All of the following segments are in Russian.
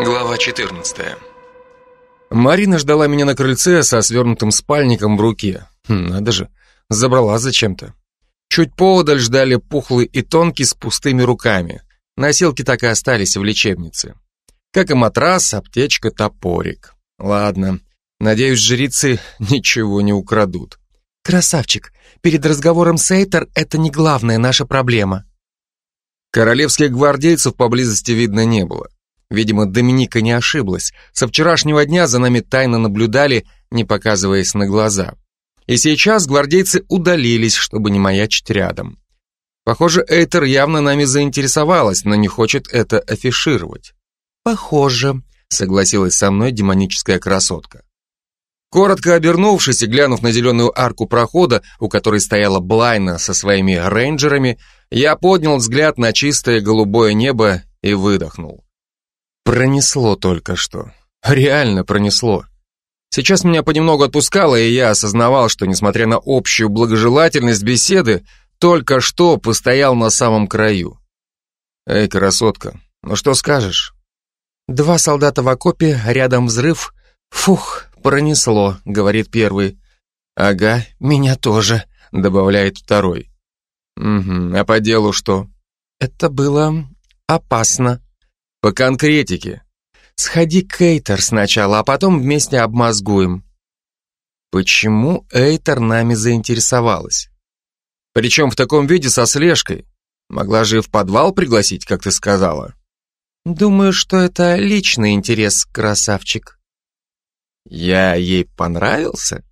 Глава 14 Марина ждала меня на крыльце со свернутым спальником в руке. Хм, надо же, забрала зачем-то. Чуть поодаль ждали пухлый и тонкий с пустыми руками. Носилки так и остались в лечебнице. Как и матрас, аптечка, топорик. Ладно, надеюсь, жрицы ничего не украдут. Красавчик, перед разговором с Эйтер это не главная наша проблема. Королевских гвардейцев поблизости видно не было. Видимо, Доминика не ошиблась. Со вчерашнего дня за нами тайно наблюдали, не показываясь на глаза. И сейчас гвардейцы удалились, чтобы не маячить рядом. Похоже, Эйтер явно нами заинтересовалась, но не хочет это афишировать. Похоже, согласилась со мной демоническая красотка. Коротко обернувшись и глянув на зеленую арку прохода, у которой стояла Блайна со своими рейнджерами, я поднял взгляд на чистое голубое небо и выдохнул. Пронесло только что. Реально пронесло. Сейчас меня понемногу отпускало, и я осознавал, что, несмотря на общую благожелательность беседы, только что постоял на самом краю. Эй, красотка, ну что скажешь? Два солдата в окопе, рядом взрыв. Фух, пронесло, говорит первый. Ага, меня тоже, добавляет второй. Угу, а по делу что? Это было опасно. По конкретике. Сходи к Эйтер сначала, а потом вместе обмозгуем. Почему Эйтер нами заинтересовалась? Причем в таком виде со слежкой. Могла же в подвал пригласить, как ты сказала. Думаю, что это личный интерес, красавчик. Я ей понравился?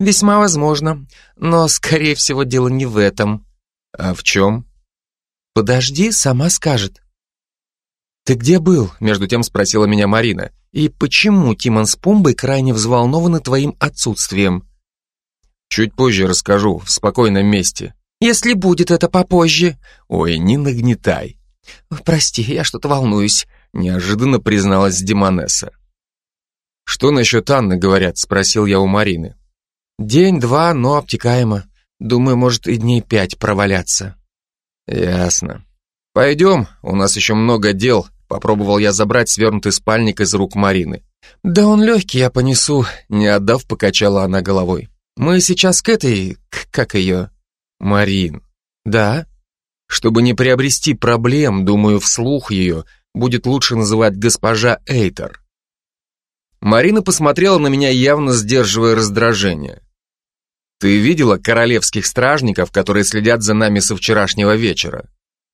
Весьма возможно, но, скорее всего, дело не в этом. А в чем? Подожди, сама скажет. «Ты где был?» – между тем спросила меня Марина. «И почему Тимон с Пумбой крайне взволнованы твоим отсутствием?» «Чуть позже расскажу, в спокойном месте». «Если будет это попозже». «Ой, не нагнетай». «Прости, я что-то волнуюсь», – неожиданно призналась Демонесса. «Что насчет Анны, говорят?» – спросил я у Марины. «День-два, но обтекаемо. Думаю, может и дней пять проваляться». «Ясно. Пойдем, у нас еще много дел», Попробовал я забрать свернутый спальник из рук Марины. «Да он легкий, я понесу», — не отдав, покачала она головой. «Мы сейчас к этой... как ее?» «Марин». «Да?» «Чтобы не приобрести проблем, думаю, вслух ее, будет лучше называть госпожа Эйтер». Марина посмотрела на меня, явно сдерживая раздражение. «Ты видела королевских стражников, которые следят за нами со вчерашнего вечера?»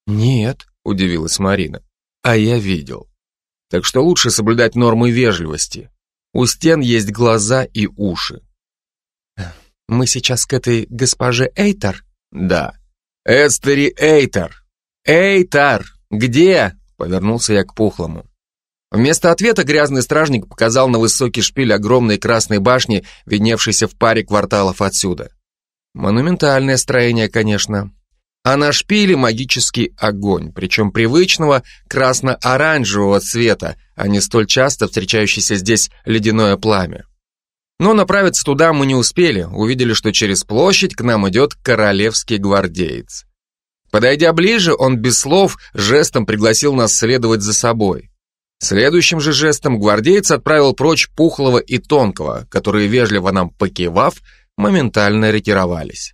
«Нет», — удивилась Марина а я видел. Так что лучше соблюдать нормы вежливости. У стен есть глаза и уши. Мы сейчас к этой госпоже Эйтер? Да. Эстери Эйтер. Эйтер, где? Повернулся я к Пухлому. Вместо ответа грязный стражник показал на высокий шпиль огромной красной башни, видневшейся в паре кварталов отсюда. Монументальное строение, конечно а на шпиле магический огонь, причем привычного красно-оранжевого цвета, а не столь часто встречающийся здесь ледяное пламя. Но направиться туда мы не успели, увидели, что через площадь к нам идет королевский гвардеец. Подойдя ближе, он без слов жестом пригласил нас следовать за собой. Следующим же жестом гвардеец отправил прочь Пухлого и Тонкого, которые, вежливо нам покивав, моментально ретировались.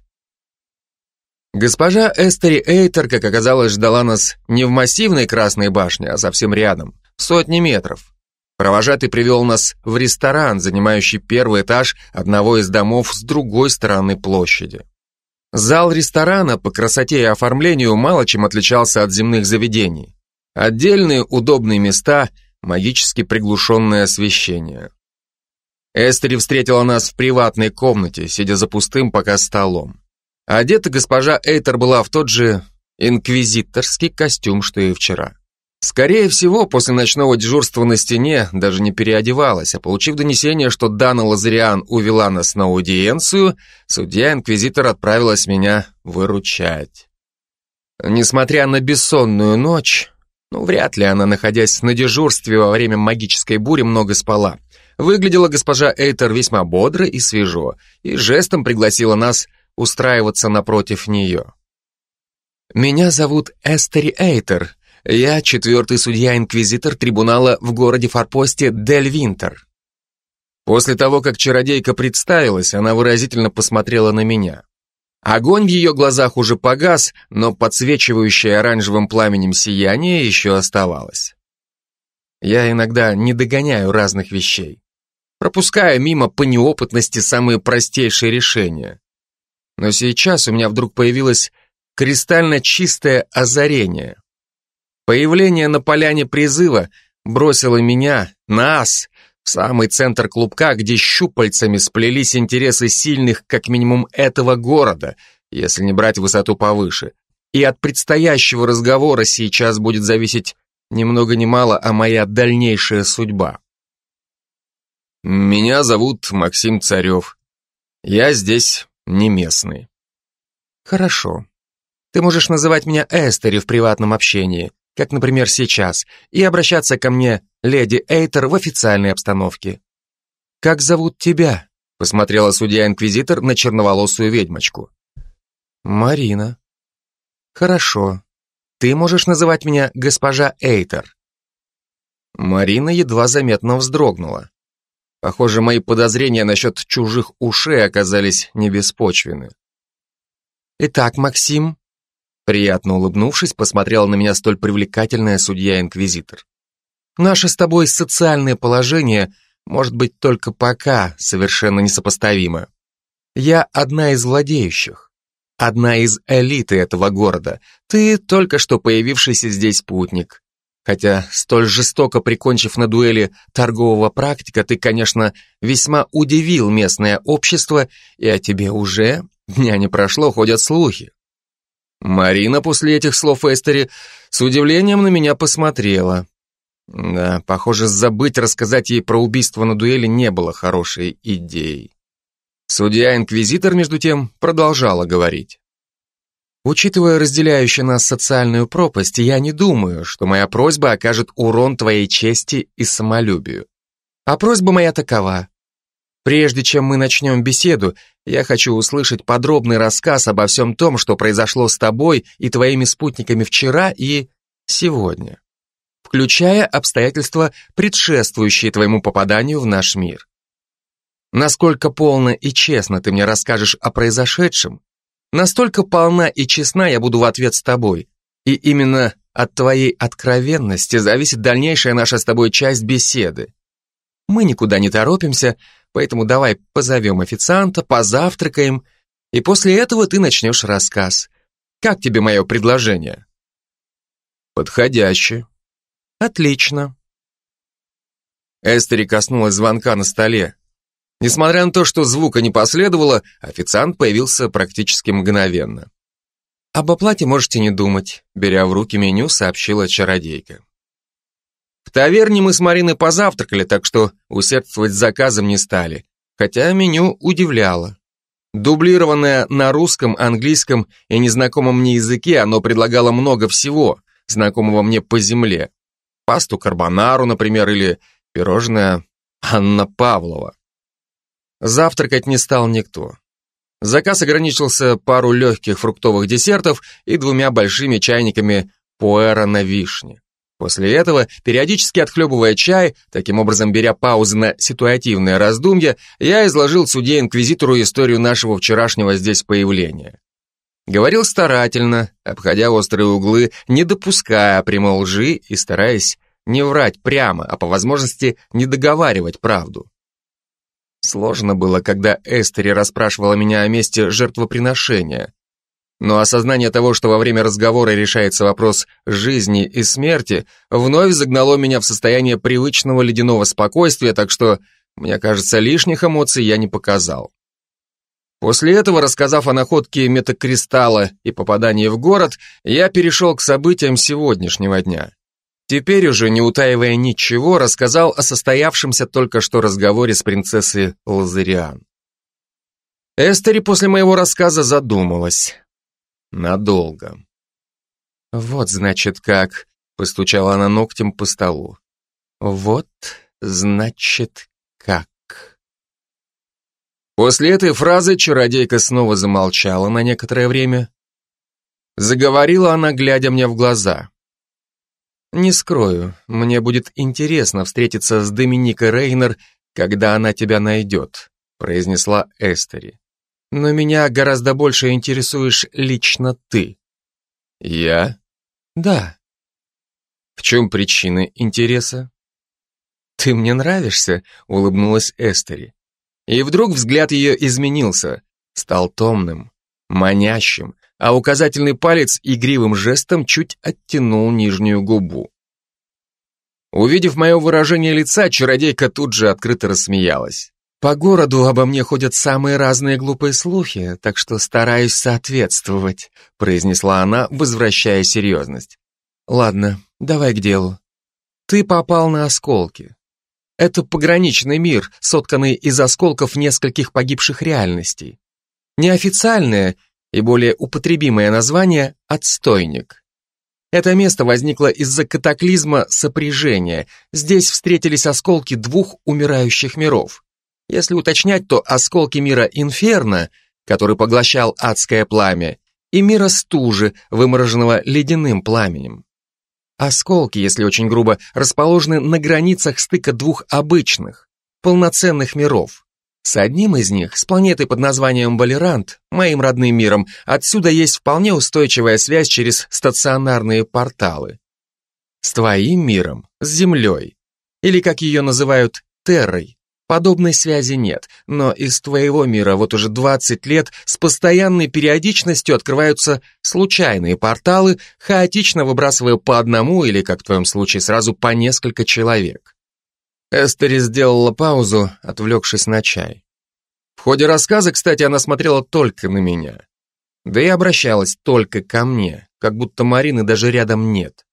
Госпожа Эстери Эйтер, как оказалось, ждала нас не в массивной красной башне, а совсем рядом, сотни метров. Провожатый привел нас в ресторан, занимающий первый этаж одного из домов с другой стороны площади. Зал ресторана по красоте и оформлению мало чем отличался от земных заведений. Отдельные удобные места, магически приглушенное освещение. Эстери встретила нас в приватной комнате, сидя за пустым пока столом. Одета госпожа Эйтер была в тот же инквизиторский костюм, что и вчера. Скорее всего, после ночного дежурства на стене даже не переодевалась, а получив донесение, что Дана Лазариан увела нас на аудиенцию, судья-инквизитор отправилась меня выручать. Несмотря на бессонную ночь, ну, вряд ли она, находясь на дежурстве во время магической бури, много спала. Выглядела госпожа Эйтер весьма бодро и свежо, и жестом пригласила нас устраиваться напротив нее. «Меня зовут Эстери Эйтер. Я четвертый судья-инквизитор трибунала в городе-форпосте Дель Винтер. После того, как чародейка представилась, она выразительно посмотрела на меня. Огонь в ее глазах уже погас, но подсвечивающее оранжевым пламенем сияние еще оставалось. Я иногда не догоняю разных вещей. Пропускаю мимо по неопытности самые простейшие решения. Но сейчас у меня вдруг появилось кристально чистое озарение. Появление на поляне призыва бросило меня, нас, в самый центр клубка, где щупальцами сплелись интересы сильных как минимум этого города, если не брать высоту повыше. И от предстоящего разговора сейчас будет зависеть ни много ни мало, а моя дальнейшая судьба. Меня зовут Максим Царев. Я здесь не местный. Хорошо. Ты можешь называть меня Эстери в приватном общении, как, например, сейчас, и обращаться ко мне, леди Эйтер, в официальной обстановке. Как зовут тебя? Посмотрела судья-инквизитор на черноволосую ведьмочку. Марина. Хорошо. Ты можешь называть меня госпожа Эйтер. Марина едва заметно вздрогнула. Похоже, мои подозрения насчет чужих ушей оказались не беспочвены. Итак, Максим, приятно улыбнувшись, посмотрела на меня столь привлекательная судья-инквизитор. Наше с тобой социальное положение может быть только пока совершенно несопоставимо. Я одна из владеющих, одна из элиты этого города. Ты только что появившийся здесь путник. Хотя, столь жестоко прикончив на дуэли торгового практика, ты, конечно, весьма удивил местное общество, и о тебе уже дня не прошло, ходят слухи. Марина после этих слов Эстери с удивлением на меня посмотрела. Да, похоже, забыть рассказать ей про убийство на дуэли не было хорошей идеей. Судья-инквизитор, между тем, продолжала говорить. Учитывая разделяющую нас социальную пропасть, я не думаю, что моя просьба окажет урон твоей чести и самолюбию. А просьба моя такова. Прежде чем мы начнем беседу, я хочу услышать подробный рассказ обо всем том, что произошло с тобой и твоими спутниками вчера и сегодня, включая обстоятельства, предшествующие твоему попаданию в наш мир. Насколько полно и честно ты мне расскажешь о произошедшем, Настолько полна и честна я буду в ответ с тобой. И именно от твоей откровенности зависит дальнейшая наша с тобой часть беседы. Мы никуда не торопимся, поэтому давай позовем официанта, позавтракаем, и после этого ты начнешь рассказ. Как тебе мое предложение? Подходяще. Отлично. Эстери коснулась звонка на столе. Несмотря на то, что звука не последовало, официант появился практически мгновенно. «Об оплате можете не думать», — беря в руки меню, сообщила чародейка. В таверне мы с Мариной позавтракали, так что усердствовать с заказом не стали, хотя меню удивляло. Дублированное на русском, английском и незнакомом мне языке, оно предлагало много всего, знакомого мне по земле. Пасту карбонару, например, или пирожное Анна Павлова. Завтракать не стал никто. Заказ ограничился пару легких фруктовых десертов и двумя большими чайниками пуэра на вишне. После этого, периодически отхлебывая чай, таким образом беря паузы на ситуативное раздумье, я изложил судье-инквизитору историю нашего вчерашнего здесь появления. Говорил старательно, обходя острые углы, не допуская прямой лжи и стараясь не врать прямо, а по возможности не договаривать правду. Сложно было, когда Эстери расспрашивала меня о месте жертвоприношения. Но осознание того, что во время разговора решается вопрос жизни и смерти, вновь загнало меня в состояние привычного ледяного спокойствия, так что, мне кажется, лишних эмоций я не показал. После этого, рассказав о находке метакристалла и попадании в город, я перешел к событиям сегодняшнего дня. Теперь уже, не утаивая ничего, рассказал о состоявшемся только что разговоре с принцессой Лазариан. Эстери после моего рассказа задумалась. Надолго. «Вот, значит, как...» — постучала она ногтем по столу. «Вот, значит, как...» После этой фразы чародейка снова замолчала на некоторое время. Заговорила она, глядя мне в глаза. Не скрою, мне будет интересно встретиться с Доминикой Рейнер, когда она тебя найдет, произнесла Эстери. Но меня гораздо больше интересуешь лично ты. Я? Да. В чем причина интереса? Ты мне нравишься, улыбнулась Эстери. И вдруг взгляд ее изменился, стал томным, манящим, а указательный палец игривым жестом чуть оттянул нижнюю губу. Увидев мое выражение лица, чародейка тут же открыто рассмеялась. По городу обо мне ходят самые разные глупые слухи, так что стараюсь соответствовать, произнесла она, возвращая серьезность. Ладно, давай к делу. Ты попал на осколки. Это пограничный мир, сотканный из осколков нескольких погибших реальностей. Неофициальное и более употребимое название – отстойник. Это место возникло из-за катаклизма сопряжения. Здесь встретились осколки двух умирающих миров. Если уточнять, то осколки мира Инферно, который поглощал адское пламя, и мира стужи, вымороженного ледяным пламенем. Осколки, если очень грубо, расположены на границах стыка двух обычных, полноценных миров. С одним из них, с планетой под названием Балерант, моим родным миром, отсюда есть вполне устойчивая связь через стационарные порталы. С твоим миром, с Землей, или как ее называют, Террой, подобной связи нет, но из твоего мира вот уже 20 лет с постоянной периодичностью открываются случайные порталы, хаотично выбрасывая по одному или, как в твоем случае, сразу по несколько человек. Эстери сделала паузу, отвлекшись на чай. В ходе рассказа, кстати, она смотрела только на меня. Да и обращалась только ко мне, как будто Марины даже рядом нет.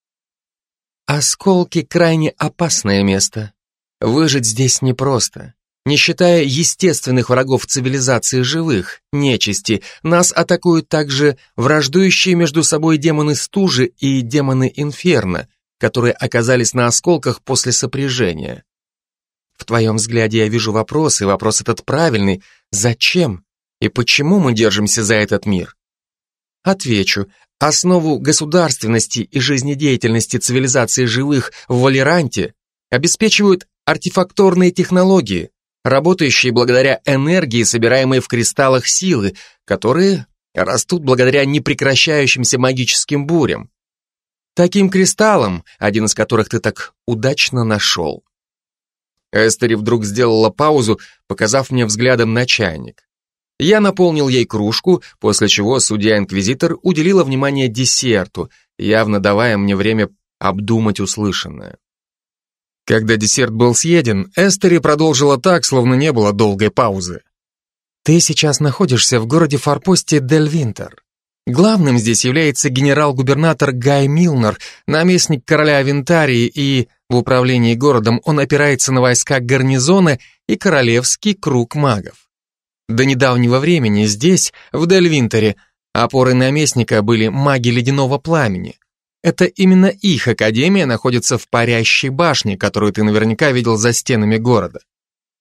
Осколки — крайне опасное место. Выжить здесь непросто. Не считая естественных врагов цивилизации живых, нечисти, нас атакуют также враждующие между собой демоны стужи и демоны инферно, которые оказались на осколках после сопряжения. В твоем взгляде я вижу вопрос, и вопрос этот правильный. Зачем и почему мы держимся за этот мир? Отвечу. Основу государственности и жизнедеятельности цивилизации живых в Валеранте обеспечивают артефакторные технологии, работающие благодаря энергии, собираемой в кристаллах силы, которые растут благодаря непрекращающимся магическим бурям. Таким кристаллом, один из которых ты так удачно нашел. Эстери вдруг сделала паузу, показав мне взглядом на чайник. Я наполнил ей кружку, после чего судья-инквизитор уделила внимание десерту, явно давая мне время обдумать услышанное. Когда десерт был съеден, Эстери продолжила так, словно не было долгой паузы. «Ты сейчас находишься в городе-форпосте Дель Винтер. Главным здесь является генерал-губернатор Гай Милнер, наместник короля Винтарии и в управлении городом он опирается на войска гарнизона и королевский круг магов. До недавнего времени здесь, в Дельвинтере, опорой наместника были маги ледяного пламени. Это именно их академия находится в парящей башне, которую ты наверняка видел за стенами города.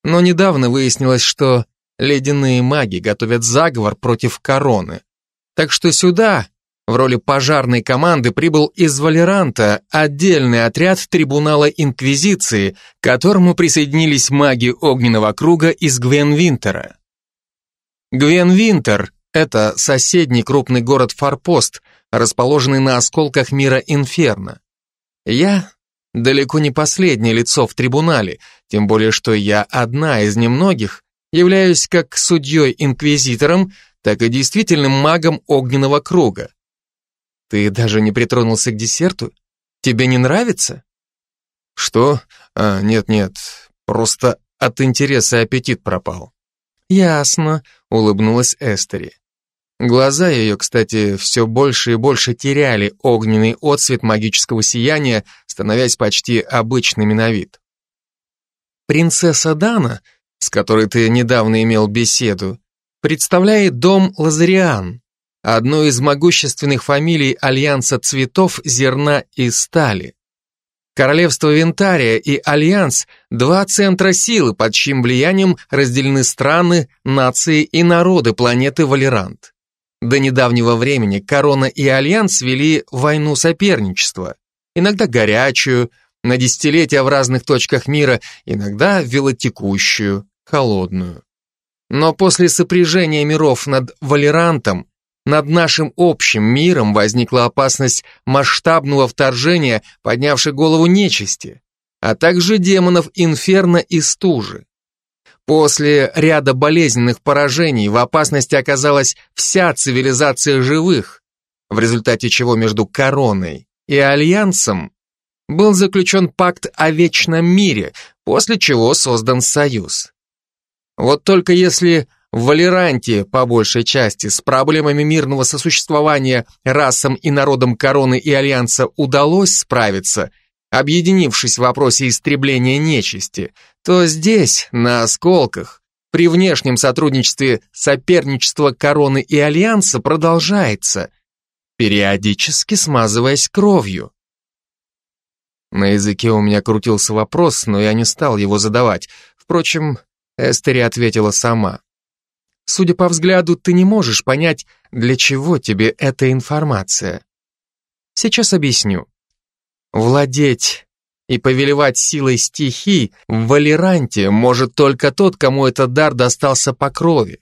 Но недавно выяснилось, что ледяные маги готовят заговор против короны. Так что сюда, в роли пожарной команды прибыл из Валеранта отдельный отряд трибунала Инквизиции, к которому присоединились маги Огненного круга из Гвенвинтера. Гвенвинтер – это соседний крупный город-форпост, расположенный на осколках мира Инферно. Я далеко не последнее лицо в трибунале, тем более что я одна из немногих, являюсь как судьей-инквизитором, так и действительным магом Огненного круга. Ты даже не притронулся к десерту? Тебе не нравится? Что? А, нет-нет, просто от интереса аппетит пропал. Ясно, улыбнулась Эстери. Глаза ее, кстати, все больше и больше теряли огненный отсвет магического сияния, становясь почти обычными на вид. Принцесса Дана, с которой ты недавно имел беседу, представляет дом Лазариан одной из могущественных фамилий Альянса цветов, зерна и стали. Королевство Винтария и Альянс – два центра силы, под чьим влиянием разделены страны, нации и народы планеты Валерант. До недавнего времени Корона и Альянс вели войну соперничества. иногда горячую, на десятилетия в разных точках мира, иногда вялотекущую, холодную. Но после сопряжения миров над Валерантом, над нашим общим миром возникла опасность масштабного вторжения, поднявшей голову нечисти, а также демонов Инферно и Стужи. После ряда болезненных поражений в опасности оказалась вся цивилизация живых, в результате чего между Короной и Альянсом был заключен пакт о вечном мире, после чего создан союз. Вот только если в Валеранте, по большей части, с проблемами мирного сосуществования расам и народам Короны и Альянса удалось справиться – объединившись в вопросе истребления нечисти, то здесь, на осколках, при внешнем сотрудничестве соперничество Короны и Альянса продолжается, периодически смазываясь кровью. На языке у меня крутился вопрос, но я не стал его задавать. Впрочем, Эстери ответила сама. Судя по взгляду, ты не можешь понять, для чего тебе эта информация. Сейчас объясню. Владеть и повелевать силой стихий в Валеранте может только тот, кому этот дар достался по крови,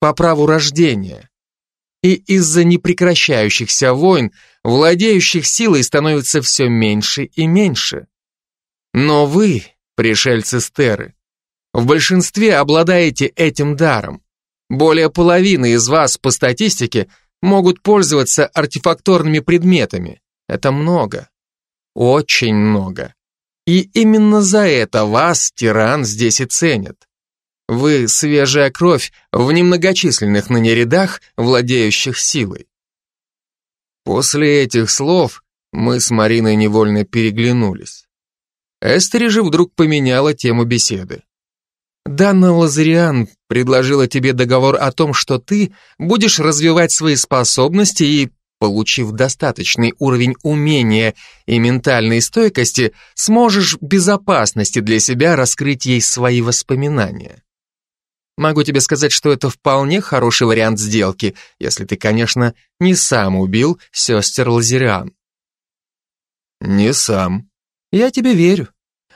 по праву рождения. И из-за непрекращающихся войн владеющих силой становится все меньше и меньше. Но вы, пришельцы Стеры, в большинстве обладаете этим даром. Более половины из вас, по статистике, могут пользоваться артефакторными предметами. Это много. Очень много. И именно за это вас, тиран, здесь и ценит. Вы свежая кровь в немногочисленных ныне рядах, владеющих силой. После этих слов мы с Мариной невольно переглянулись. Эстери же вдруг поменяла тему беседы. Данна Лазариан предложила тебе договор о том, что ты будешь развивать свои способности и Получив достаточный уровень умения и ментальной стойкости, сможешь в безопасности для себя раскрыть ей свои воспоминания. Могу тебе сказать, что это вполне хороший вариант сделки, если ты, конечно, не сам убил сестер Лазериан. Не сам. Я тебе верю.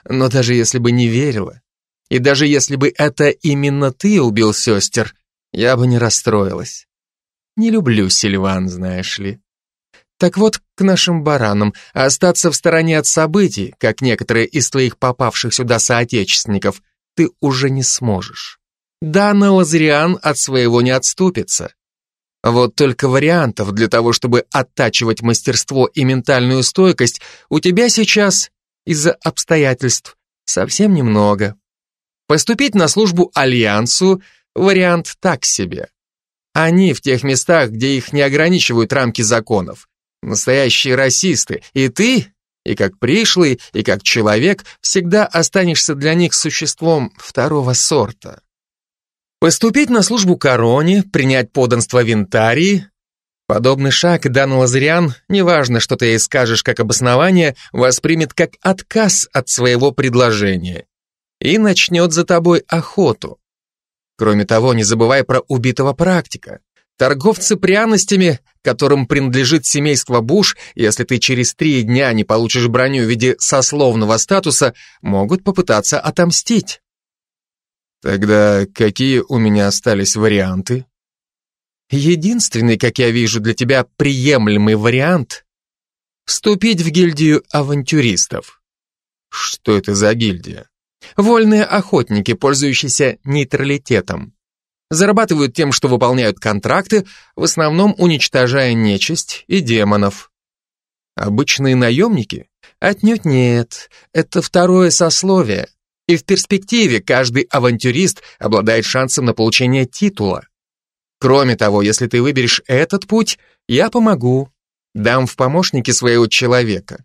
Но даже если бы не верила, и даже если бы это именно ты убил сестер, я бы не расстроилась. Не люблю Сильван, знаешь ли. Так вот, к нашим баранам, остаться в стороне от событий, как некоторые из твоих попавших сюда соотечественников, ты уже не сможешь. Дана Лазариан от своего не отступится. Вот только вариантов для того, чтобы оттачивать мастерство и ментальную стойкость, у тебя сейчас, из-за обстоятельств, совсем немного. Поступить на службу Альянсу – вариант так себе. Они в тех местах, где их не ограничивают рамки законов. Настоящие расисты. И ты, и как пришлый, и как человек, всегда останешься для них существом второго сорта. Поступить на службу короне, принять подданство Винтарии. Подобный шаг Дан Лазариан, неважно, что ты ей скажешь как обоснование, воспримет как отказ от своего предложения и начнет за тобой охоту. Кроме того, не забывай про убитого практика. Торговцы пряностями, которым принадлежит семейство Буш, если ты через три дня не получишь броню в виде сословного статуса, могут попытаться отомстить. Тогда какие у меня остались варианты? Единственный, как я вижу, для тебя приемлемый вариант — вступить в гильдию авантюристов. Что это за гильдия? Вольные охотники, пользующиеся нейтралитетом. Зарабатывают тем, что выполняют контракты, в основном уничтожая нечисть и демонов. Обычные наемники? Отнюдь нет. Это второе сословие. И в перспективе каждый авантюрист обладает шансом на получение титула. Кроме того, если ты выберешь этот путь, я помогу. Дам в помощники своего человека.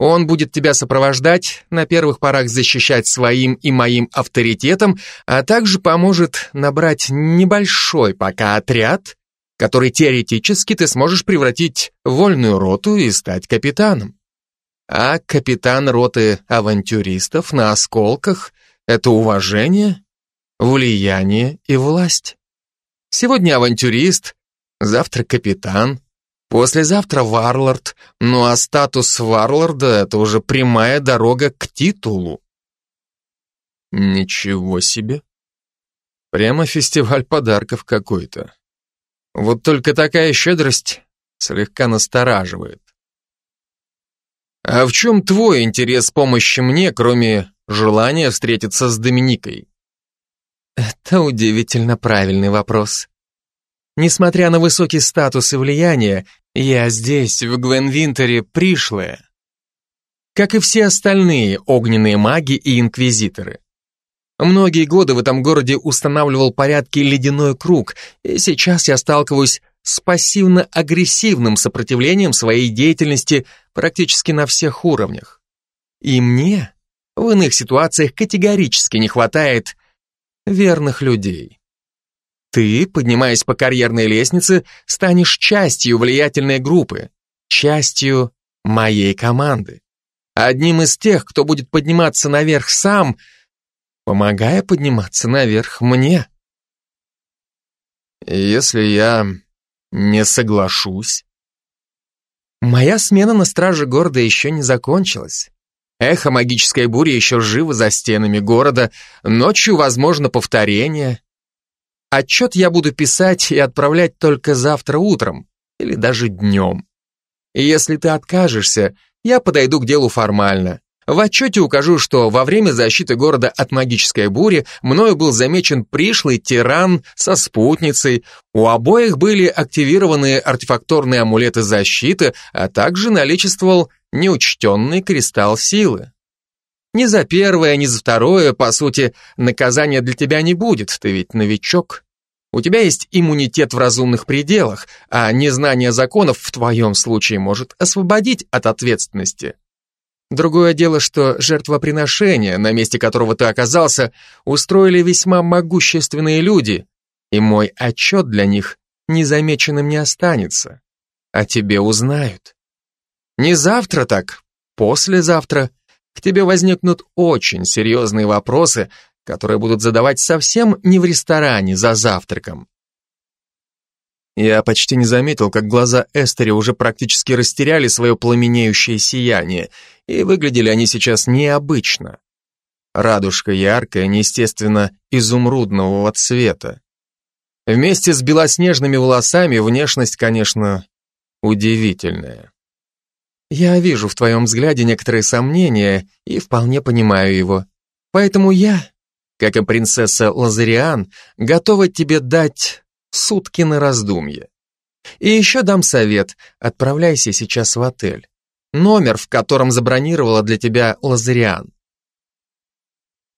Он будет тебя сопровождать, на первых порах защищать своим и моим авторитетом, а также поможет набрать небольшой пока отряд, который теоретически ты сможешь превратить в вольную роту и стать капитаном. А капитан роты авантюристов на осколках — это уважение, влияние и власть. Сегодня авантюрист, завтра капитан, Послезавтра Варлорд, ну а статус Варлорда — это уже прямая дорога к титулу. Ничего себе. Прямо фестиваль подарков какой-то. Вот только такая щедрость слегка настораживает. А в чем твой интерес помощи мне, кроме желания встретиться с Доминикой? Это удивительно правильный вопрос. Несмотря на высокий статус и влияние, я здесь, в Гвенвинтере, пришлая. Как и все остальные огненные маги и инквизиторы. Многие годы в этом городе устанавливал порядки ледяной круг, и сейчас я сталкиваюсь с пассивно-агрессивным сопротивлением своей деятельности практически на всех уровнях. И мне в иных ситуациях категорически не хватает верных людей. Ты, поднимаясь по карьерной лестнице, станешь частью влиятельной группы, частью моей команды. Одним из тех, кто будет подниматься наверх сам – помогая подниматься наверх мне. Если я не соглашусь... Моя смена на страже города еще не закончилась. Эхо магической бури еще живо за стенами города, ночью возможно повторение. Отчет я буду писать и отправлять только завтра утром, или даже днем. И если ты откажешься, я подойду к делу формально. В отчете укажу, что во время защиты города от магической бури мною был замечен пришлый тиран со спутницей, у обоих были активированы артефакторные амулеты защиты, а также наличествовал неучтенный кристалл силы. Ни за первое, ни за второе, по сути, наказания для тебя не будет, ты ведь новичок. У тебя есть иммунитет в разумных пределах, а незнание законов в твоем случае может освободить от ответственности. Другое дело, что жертвоприношение, на месте которого ты оказался, устроили весьма могущественные люди, и мой отчет для них незамеченным не останется. А тебе узнают. Не завтра так, послезавтра тебе возникнут очень серьезные вопросы, которые будут задавать совсем не в ресторане за завтраком. Я почти не заметил, как глаза Эстери уже практически растеряли свое пламенеющее сияние, и выглядели они сейчас необычно. Радужка яркая, неестественно изумрудного цвета. Вместе с белоснежными волосами внешность, конечно, удивительная. Я вижу в твоем взгляде некоторые сомнения и вполне понимаю его. Поэтому я, как и принцесса Лазариан, готова тебе дать Сутки на раздумье. И еще дам совет, отправляйся сейчас в отель. Номер, в котором забронировала для тебя Лазариан.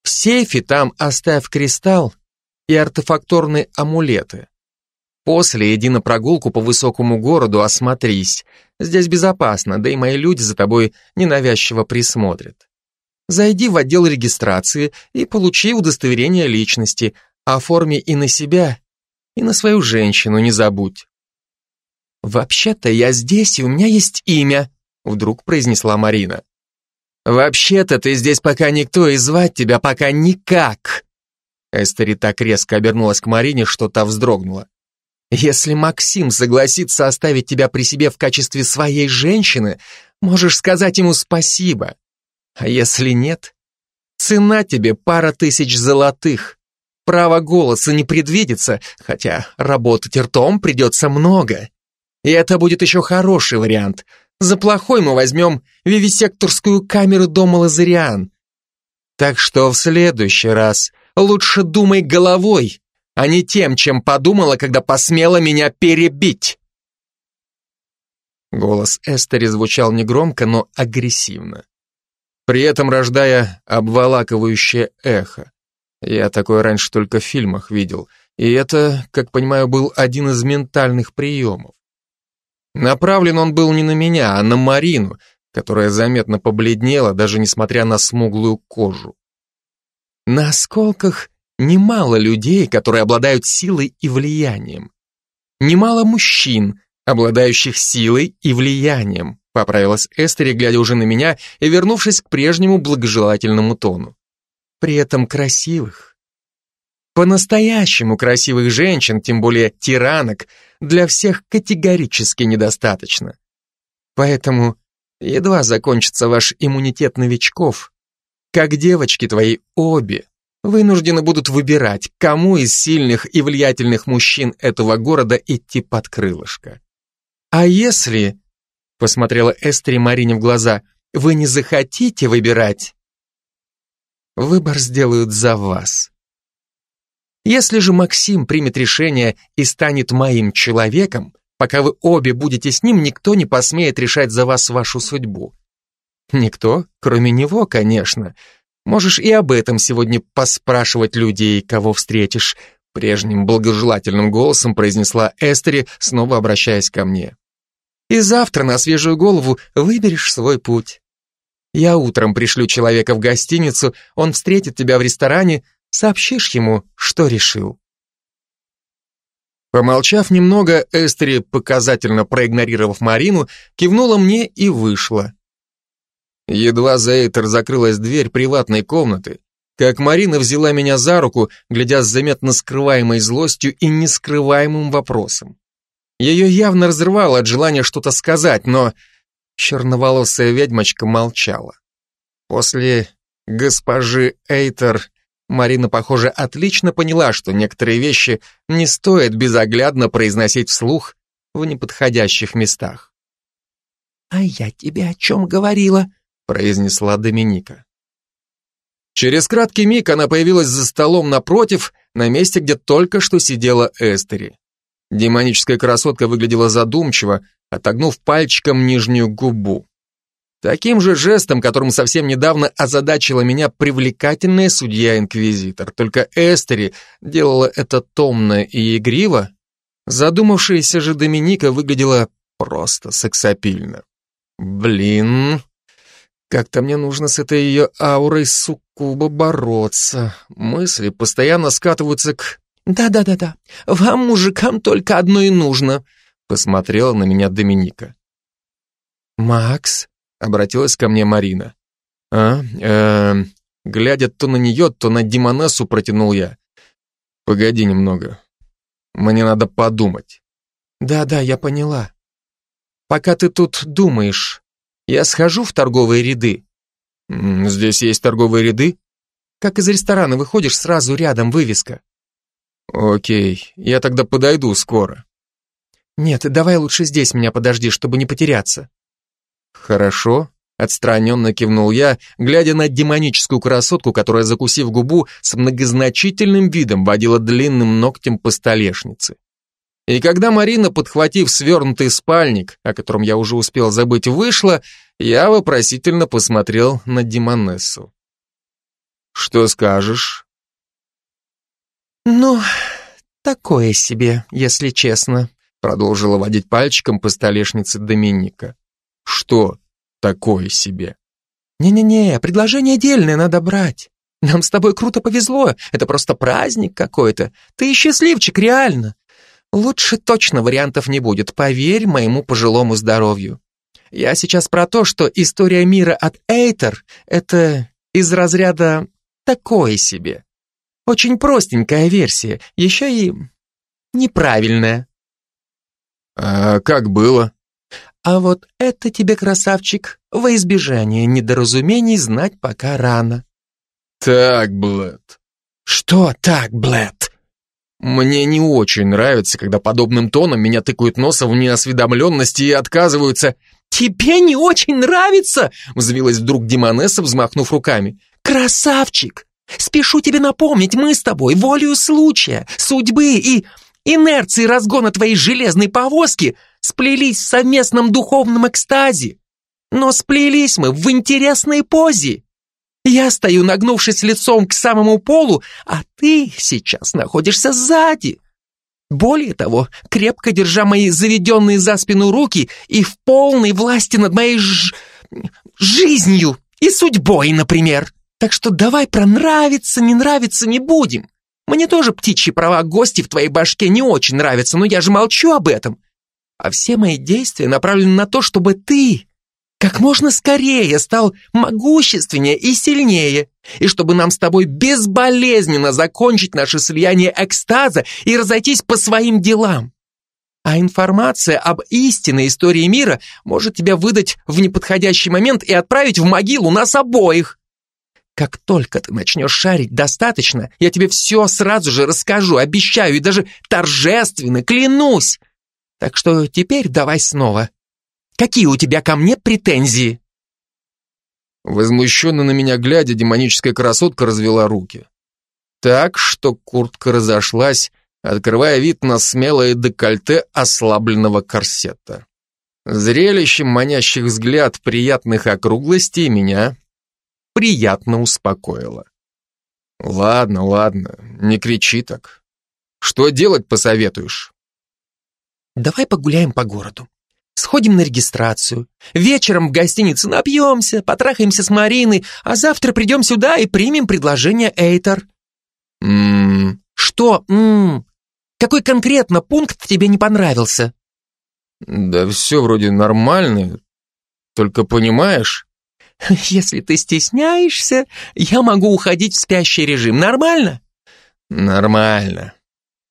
В сейфе там оставь кристалл и артефакторные амулеты. После иди на прогулку по высокому городу, осмотрись. Здесь безопасно, да и мои люди за тобой ненавязчиво присмотрят. Зайди в отдел регистрации и получи удостоверение личности, оформи и на себя, и на свою женщину не забудь. «Вообще-то я здесь, и у меня есть имя», — вдруг произнесла Марина. «Вообще-то ты здесь пока никто, и звать тебя пока никак». Эстери так резко обернулась к Марине, что та вздрогнула. «Если Максим согласится оставить тебя при себе в качестве своей женщины, можешь сказать ему спасибо. А если нет, цена тебе пара тысяч золотых. Право голоса не предвидится, хотя работать ртом придется много. И это будет еще хороший вариант. За плохой мы возьмем вивисекторскую камеру дома Лазариан. Так что в следующий раз лучше думай головой, а не тем, чем подумала, когда посмела меня перебить. Голос Эстери звучал негромко, но агрессивно, при этом рождая обволакивающее эхо. Я такое раньше только в фильмах видел, и это, как понимаю, был один из ментальных приемов. Направлен он был не на меня, а на Марину, которая заметно побледнела, даже несмотря на смуглую кожу. На осколках немало людей, которые обладают силой и влиянием. Немало мужчин, обладающих силой и влиянием, поправилась Эстери, глядя уже на меня и вернувшись к прежнему благожелательному тону при этом красивых. По-настоящему красивых женщин, тем более тиранок, для всех категорически недостаточно. Поэтому едва закончится ваш иммунитет новичков, как девочки твои обе вынуждены будут выбирать, кому из сильных и влиятельных мужчин этого города идти под крылышко. А если, посмотрела Эстри Марине в глаза, вы не захотите выбирать, выбор сделают за вас. Если же Максим примет решение и станет моим человеком, пока вы обе будете с ним, никто не посмеет решать за вас вашу судьбу. Никто, кроме него, конечно. Можешь и об этом сегодня поспрашивать людей, кого встретишь, прежним благожелательным голосом произнесла Эстери, снова обращаясь ко мне. И завтра на свежую голову выберешь свой путь. Я утром пришлю человека в гостиницу, он встретит тебя в ресторане, сообщишь ему, что решил. Помолчав немного, Эстери, показательно проигнорировав Марину, кивнула мне и вышла. Едва за Эйтер закрылась дверь приватной комнаты, как Марина взяла меня за руку, глядя с заметно скрываемой злостью и нескрываемым вопросом. Ее явно разрывало от желания что-то сказать, но черноволосая ведьмочка молчала. После госпожи Эйтер Марина, похоже, отлично поняла, что некоторые вещи не стоит безоглядно произносить вслух в неподходящих местах. «А я тебе о чем говорила?» Произнесла Доминика. Через краткий миг она появилась за столом напротив, на месте, где только что сидела Эстери. Демоническая красотка выглядела задумчиво, отогнув пальчиком нижнюю губу. Таким же жестом, которым совсем недавно озадачила меня привлекательная судья-инквизитор. Только Эстери делала это томно и игриво. Задумавшаяся же Доминика выглядела просто сексапильно. Блин, как-то мне нужно с этой ее аурой суккуба бороться. Мысли постоянно скатываются к «Да-да-да-да, вам, мужикам, только одно и нужно», посмотрела на меня Доминика. «Макс?» — обратилась ко мне Марина. «А, э, глядя то на нее, то на Димонесу, протянул я. Погоди немного. Мне надо подумать». «Да-да, я поняла. Пока ты тут думаешь, я схожу в торговые ряды». «Здесь есть торговые ряды?» «Как из ресторана выходишь, сразу рядом вывеска». Окей, я тогда подойду скоро. Нет, давай лучше здесь меня подожди, чтобы не потеряться. Хорошо, отстраненно кивнул я, глядя на демоническую красотку, которая, закусив губу, с многозначительным видом водила длинным ногтем по столешнице. И когда Марина, подхватив свернутый спальник, о котором я уже успел забыть, вышла, я вопросительно посмотрел на Демонессу. «Что скажешь?» «Ну, такое себе, если честно», продолжила водить пальчиком по столешнице Доминика. «Что такое себе?» «Не-не-не, предложение дельное надо брать. Нам с тобой круто повезло, это просто праздник какой-то. Ты счастливчик, реально. Лучше точно вариантов не будет, поверь моему пожилому здоровью. Я сейчас про то, что история мира от Эйтер — это из разряда такое себе. Очень простенькая версия, еще и неправильная. А как было? А вот это тебе, красавчик, во избежание недоразумений знать пока рано. Так, Блэд. Что так, Блэд? Мне не очень нравится, когда подобным тоном меня тыкают носом в неосведомленности и отказываются. «Тебе не очень нравится?» — взвилась вдруг Димонесса, взмахнув руками. «Красавчик! Спешу тебе напомнить, мы с тобой волею случая, судьбы и инерции разгона твоей железной повозки сплелись в совместном духовном экстазе. Но сплелись мы в интересной позе. Я стою, нагнувшись лицом к самому полу, а ты сейчас находишься сзади. Более того, крепко держа мои заведенные за спину руки и в полной власти над моей ж... жизнью и судьбой, например. Так что давай про нравится, не нравится не будем. Мне тоже птичьи права гости в твоей башке не очень нравятся, но я же молчу об этом. А все мои действия направлены на то, чтобы ты как можно скорее стал могущественнее и сильнее, и чтобы нам с тобой безболезненно закончить наше слияние экстаза и разойтись по своим делам. А информация об истинной истории мира может тебя выдать в неподходящий момент и отправить в могилу нас обоих. Как только ты начнешь шарить достаточно, я тебе все сразу же расскажу, обещаю, и даже торжественно клянусь. Так что теперь давай снова. Какие у тебя ко мне претензии?» Возмущенно на меня глядя, демоническая красотка развела руки. Так, что куртка разошлась, открывая вид на смелое декольте ослабленного корсета. Зрелищем манящих взгляд приятных округлостей меня приятно успокоило. Ладно, ладно, не кричи так. Что делать посоветуешь? Давай погуляем по городу. Сходим на регистрацию. Вечером в гостинице напьемся, потрахаемся с Мариной, а завтра придем сюда и примем предложение Эйтер. Ммм... Что ммм? Какой конкретно пункт тебе не понравился? Да все вроде нормально. Только понимаешь... Если ты стесняешься, я могу уходить в спящий режим. Нормально? Нормально.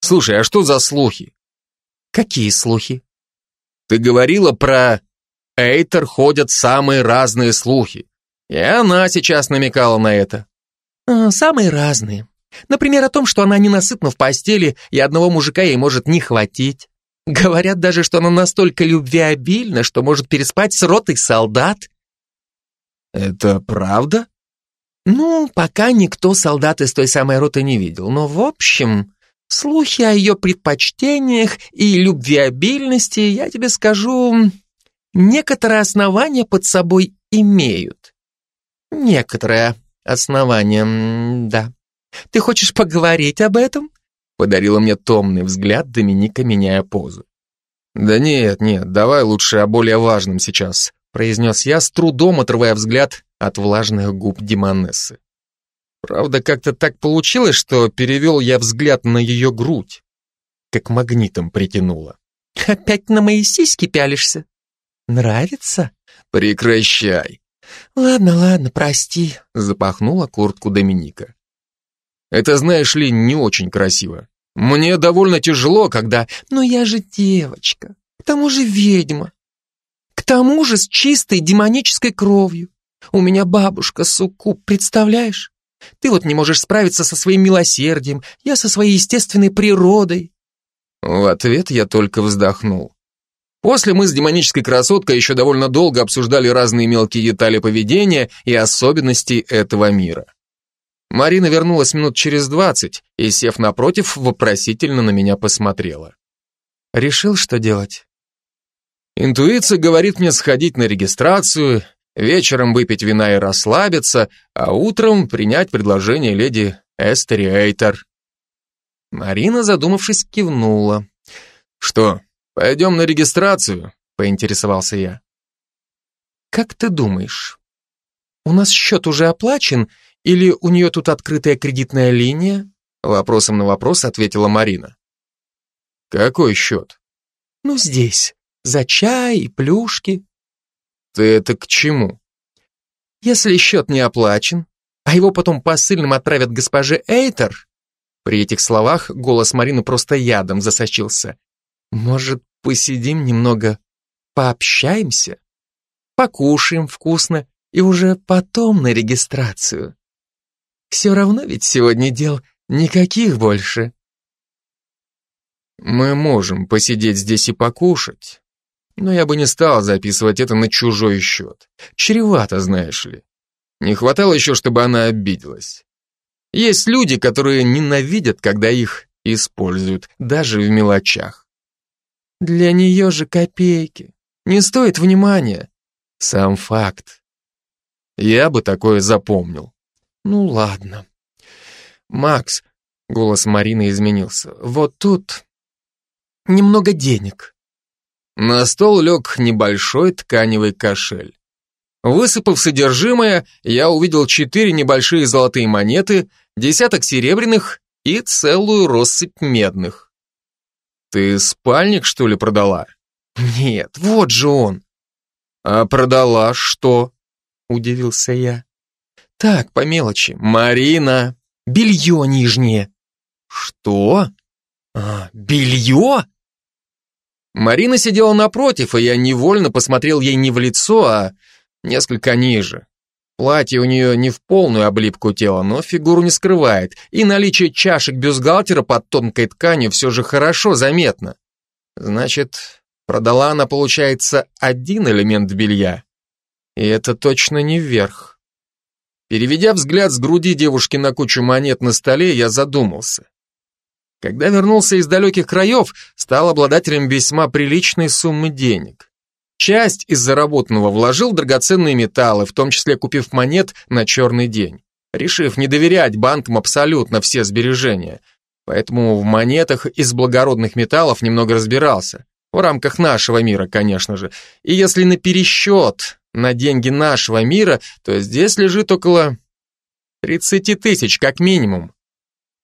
Слушай, а что за слухи? Какие слухи? Ты говорила про... Эйтер ходят самые разные слухи. И она сейчас намекала на это. А, самые разные. Например, о том, что она ненасытна в постели, и одного мужика ей может не хватить. Говорят даже, что она настолько любвеобильна, что может переспать с ротой солдат. Это правда? Ну, пока никто солдат из той самой роты не видел, но в общем, слухи о ее предпочтениях и любвеобильности, я тебе скажу, некоторые основания под собой имеют. Некоторые основания, да. Ты хочешь поговорить об этом? Подарила мне томный взгляд Доминика, меняя позу. Да нет, нет, давай лучше о более важном сейчас, произнес я, с трудом отрывая взгляд от влажных губ Димонессы. Правда, как-то так получилось, что перевел я взгляд на ее грудь, как магнитом притянуло. Опять на мои сиськи пялишься? Нравится? Прекращай. Ладно, ладно, прости, запахнула куртку Доминика. Это, знаешь ли, не очень красиво. Мне довольно тяжело, когда... Но я же девочка, к тому же ведьма. К тому же с чистой демонической кровью. У меня бабушка суккуб, представляешь? Ты вот не можешь справиться со своим милосердием, я со своей естественной природой. В ответ я только вздохнул. После мы с демонической красоткой еще довольно долго обсуждали разные мелкие детали поведения и особенностей этого мира. Марина вернулась минут через двадцать и, сев напротив, вопросительно на меня посмотрела. «Решил, что делать?» Интуиция говорит мне сходить на регистрацию, вечером выпить вина и расслабиться, а утром принять предложение леди Эстери Эйтер. Марина, задумавшись, кивнула. «Что, пойдем на регистрацию?» — поинтересовался я. «Как ты думаешь, у нас счет уже оплачен, или у нее тут открытая кредитная линия? Вопросом на вопрос ответила Марина. Какой счет? Ну, здесь. За чай и плюшки. Ты это к чему? Если счет не оплачен, а его потом посыльным отправят госпоже Эйтер, при этих словах голос Марины просто ядом засочился. Может, посидим немного, пообщаемся? Покушаем вкусно и уже потом на регистрацию. Все равно ведь сегодня дел никаких больше. Мы можем посидеть здесь и покушать, но я бы не стал записывать это на чужой счет. Чревато, знаешь ли. Не хватало еще, чтобы она обиделась. Есть люди, которые ненавидят, когда их используют, даже в мелочах. Для нее же копейки. Не стоит внимания. Сам факт. Я бы такое запомнил. Ну ладно. Макс, голос Марины изменился. Вот тут немного денег. На стол лег небольшой тканевый кошель. Высыпав содержимое, я увидел четыре небольшие золотые монеты, десяток серебряных и целую россыпь медных. Ты спальник, что ли, продала? Нет, вот же он. А продала что? Удивился я. Так, по мелочи. Марина. Белье нижнее. Что? А, белье? Марина сидела напротив, и я невольно посмотрел ей не в лицо, а несколько ниже. Платье у нее не в полную облипку тела, но фигуру не скрывает, и наличие чашек бюстгальтера под тонкой тканью все же хорошо заметно. Значит, продала она, получается, один элемент белья. И это точно не вверх. Переведя взгляд с груди девушки на кучу монет на столе, я задумался. Когда вернулся из далеких краев, стал обладателем весьма приличной суммы денег. Часть из заработанного вложил в драгоценные металлы, в том числе купив монет на черный день, решив не доверять банкам абсолютно все сбережения. Поэтому в монетах из благородных металлов немного разбирался. В рамках нашего мира, конечно же. И если на пересчет на деньги нашего мира, то здесь лежит около 30 тысяч, как минимум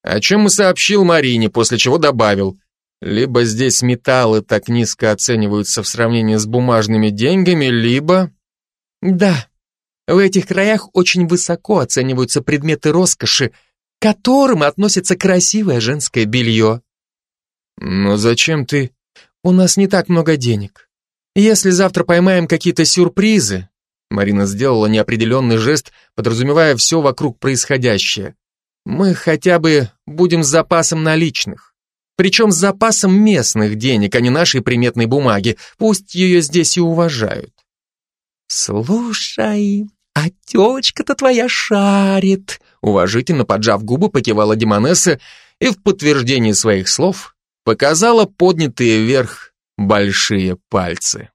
о чем и сообщил Марине, после чего добавил, либо здесь металлы так низко оцениваются в сравнении с бумажными деньгами, либо... Да, в этих краях очень высоко оцениваются предметы роскоши, к которым относится красивое женское белье. Но зачем ты... У нас не так много денег. Если завтра поймаем какие-то сюрпризы... Марина сделала неопределенный жест, подразумевая все вокруг происходящее. Мы хотя бы будем с запасом наличных. Причем с запасом местных денег, а не нашей приметной бумаги. Пусть ее здесь и уважают. Слушай, а тёчка-то твоя шарит. Уважительно поджав губы, покивала Демонесса и в подтверждении своих слов показала поднятые вверх большие пальцы.